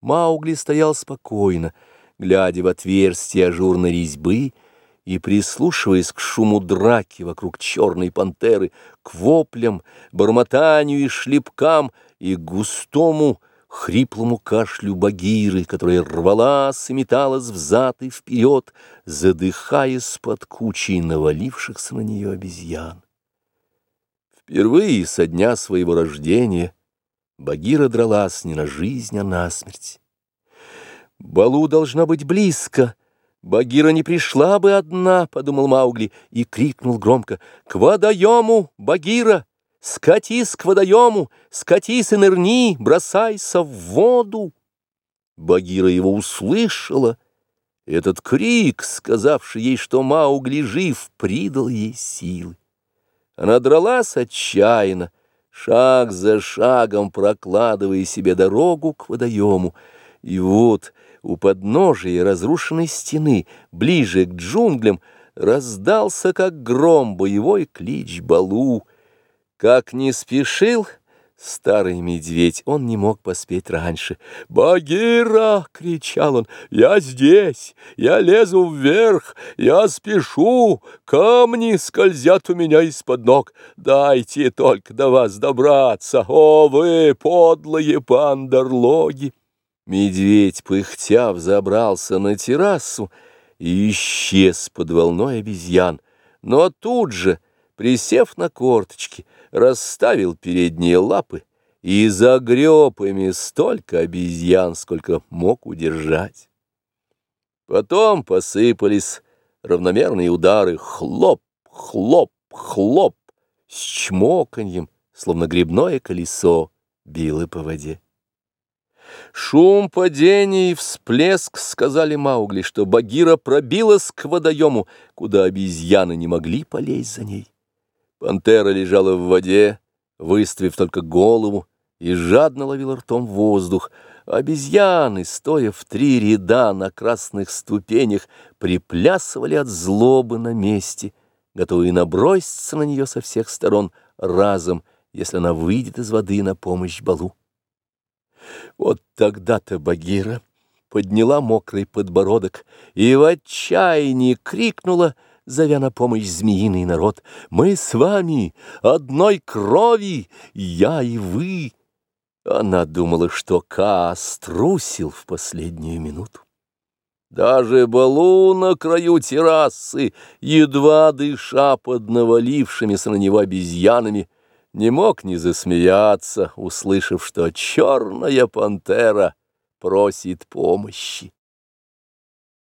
Маугли стоял спокойно, глядя в отверстие ажурной резьбы и прислушиваясь к шуму драки вокруг черной пантеры, к воплям, бормотанию и шлепкам и густому, хриплому кашлю Багиры, которая рвалась и металась взад и вперед, задыхаясь под кучей навалившихся на нее обезьян. Впервые со дня своего рождения Багира дралась не на жизнь, а на смерть. Балу должна быть близко. Багира не пришла бы одна, — подумал Маугли и крикнул громко. К водоему, Багира! Скатись к водоему, скатись и нырни, бросайся в воду. Багира его услышала. Этот крик, сказавший ей, что Маугли жив, придал ей силы. Она дралась отчаянно, шаг за шагом прокладывая себе дорогу к водоему. И вот у подножия разрушенной стены, ближе к джунглям, раздался, как гром, боевой клич Балу. Как не спешил старый медведь, он не мог поспеть раньше. «Багира!» — кричал он. «Я здесь! Я лезу вверх! Я спешу! Камни скользят у меня из-под ног! Дайте только до вас добраться! О, вы, подлые пандерлоги!» Медведь, пыхтя, взобрался на террасу и исчез под волной обезьян. Но тут же, присев на корточки, расставил передние лапы и загреб ими столько обезьян, сколько мог удержать. Потом посыпались равномерные удары хлоп, хлоп, хлоп, с чмоканьем, словно грибное колесо, било по воде. Шум падения и всплеск сказали Маугли, что Багира пробилась к водоему, куда обезьяны не могли полезть за ней. Пантера лежала в воде, выставив только голову, и жадно ловила ртом воздух. Обезьяны, стоя в три ряда на красных ступенях, приплясывали от злобы на месте, готовые наброситься на нее со всех сторон разом, если она выйдет из воды на помощь Балу. Вот тогда-то Багира подняла мокрый подбородок и в отчаянии крикнула — зовя на помощь змеиный народ. «Мы с вами одной крови, я и вы!» Она думала, что Ка струсил в последнюю минуту. Даже Балу на краю террасы, едва дыша под навалившимися на него обезьянами, не мог не засмеяться, услышав, что черная пантера просит помощи.